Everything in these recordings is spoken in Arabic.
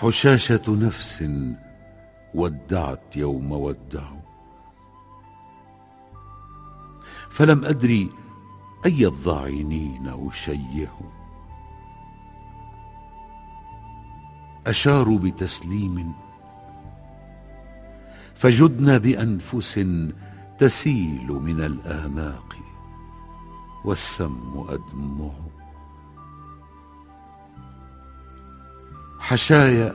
حشاشة نفس ودعت يوم ودعوا. فلم أدري أي الضاعنين اشيع أشاروا بتسليم. فجدنا بأنفس تسيل من الآماق والسم أدمع. حشايا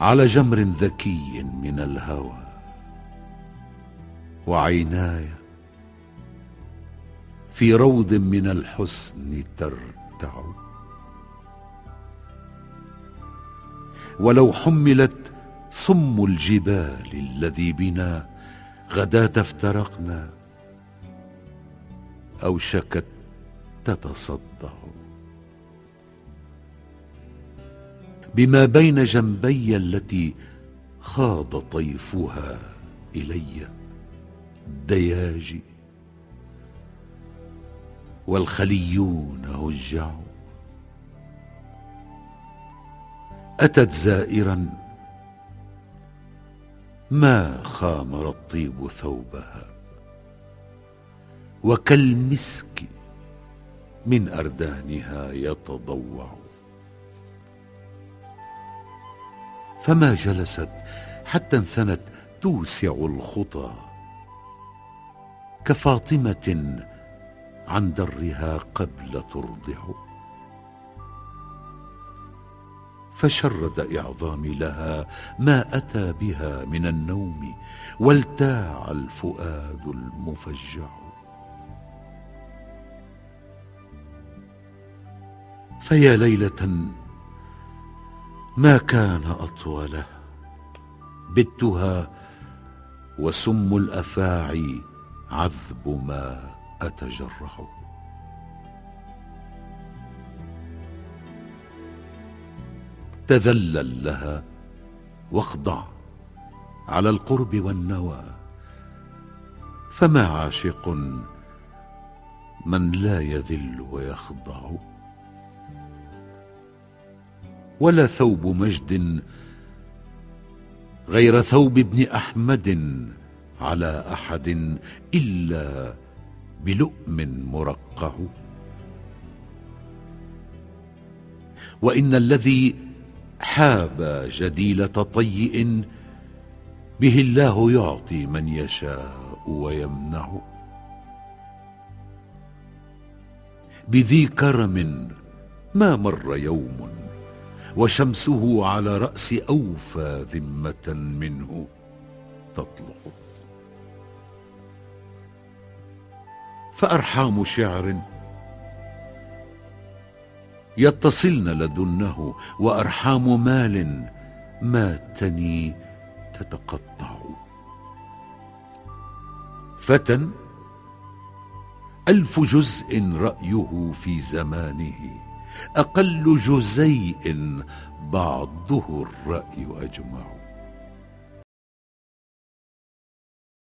على جمر ذكي من الهوى وعيناي في روض من الحسن ترتع. ولو حملت صم الجبال الذي بنا غداة افترقنا أوشكت تتصدع. بما بين جنبي التي خاض طيفها إلي. الدياجي والخليون هجعوا أتت زائرا. ما خامر الطيب ثوبها؟ وكالمسك من أردانها يتضوع. فما جلست حتى انثنت توسع الخطى كفاطمة عن درها قبل ترضع. فشرد إعظامي لها ما أتى بها من النوم والتاع الفؤاد المفجع. فيا ليلة ما كان أطوله. بتها وسم الأفاعي عذب ما أتجرع تذلل لها واخضع على القرب والنوى. فما عاشق من لا يذل ويخضع. ولا ثوب مجد غير ثوب ابن أحمد على أحد إلا بلؤم مرقع وإن الذي حاب جديلة طيء به الله يعطي من يشاء ويمنع بذي كرم ما مر يوم وشمسه على رأس أوفى ذمة منه تطلع. فأرحام شعر يتصلن لدنه وأرحام مال ماتني تتقطع. فتى ألف جزء رأيه في زمانه. أقل جزيء بعضه الرأي اجمع